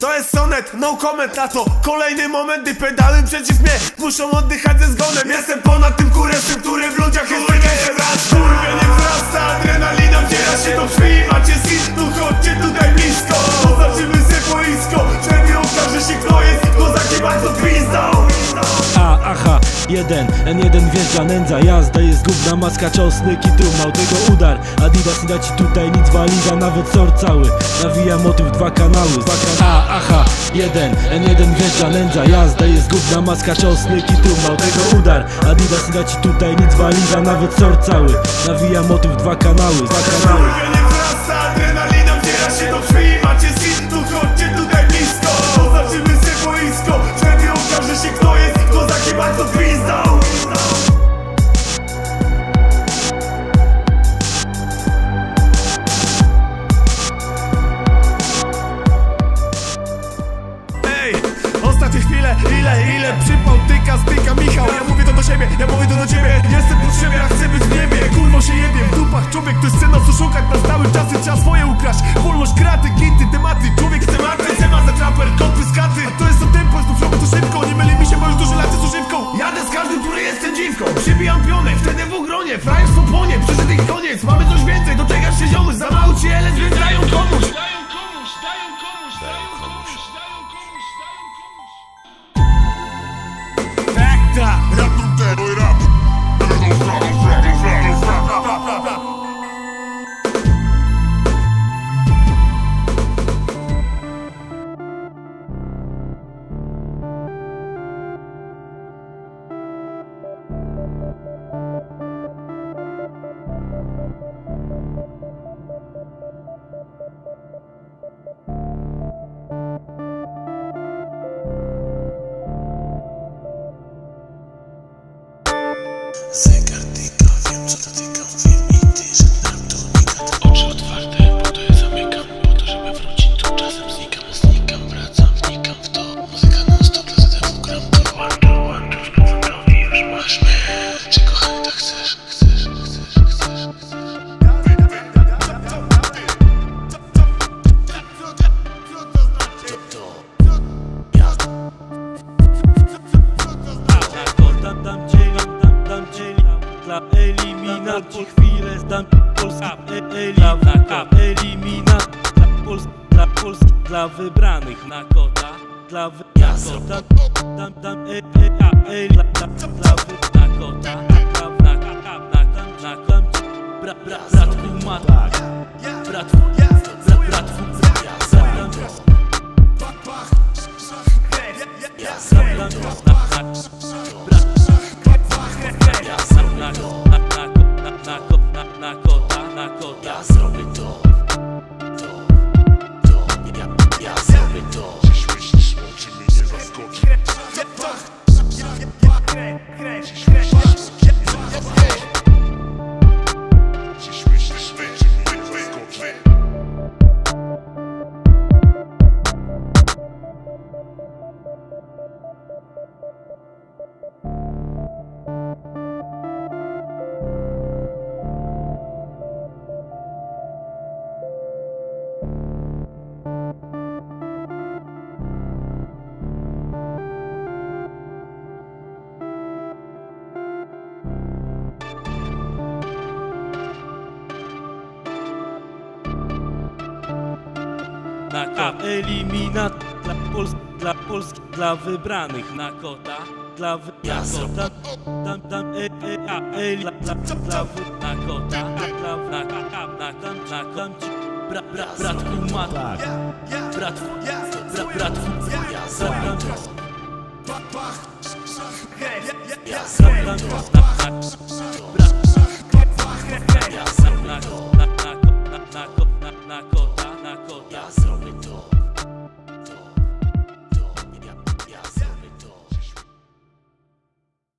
To jest sonet, no comment na to. Kolejny moment, gdy pedały przeciw mnie Muszą oddychać ze zgonem. Jestem ponad tym kurewcem, który N1, N1 wjeżdża nędza Jazda jest gówna, maska, czosnek i trumał Tego udar, Adidas nie da ci tutaj nic Waliza, nawet sor cały. Nawija motyw, dwa kanały, dwa kanały. A, aha, jeden, N1 wjeżdża nędza Jazda jest gówna, maska, czosnek i trumał Tego udar, Adidas nie da ci tutaj nic Waliza, nawet sor cały. Nawija motyw, dwa kanały, dwa kanały. Chwile, ile, ile przypał, tyka, styka Michał? Ja mówię to do siebie, ja mówię to do ciebie. Jestem potrzebny, ja chcę być w niebie. Kurwo się jebie, w dupach człowiek To jest cena, co szukać na stałe czasy. Trzeba swoje ukraść, wolność, kraty, gity, tematy. Człowiek chce martwy, chce za traper, kot pyskaty A to jest to tempo, tu flow, to szybko. Nie myli mi się, bo już duży lat z używką Jadę z każdym, który jestem dziwką. Przybijam pionek, wtedy w gronie Frajerstwo płonie, przyszedł ich koniec eliminacji chwilę zdam Polska e, elimina Eliminat Dla Polski, dla Polski Dla wybranych na kota Dla wy, na kota Dam, dam, e, e, a, e, dla, dla, dla wy, na kota Dla, na, na, na, na, na, na, Brat, brat, bratku, mat Bratku, brat, bratku Brat, na na kap Eliminat dla Polski, dla Polski, dla wybranych na kota Dla wy, na kota Dam, dam, e, e, a, e, dla, dla, dla wy, na kota Dla, na, na, na, na, dam, na, dam ci Bra, bra, bratku, mat Bratku, bra, bratku Ja zrobię to Ja zrobię to Ja zrobię to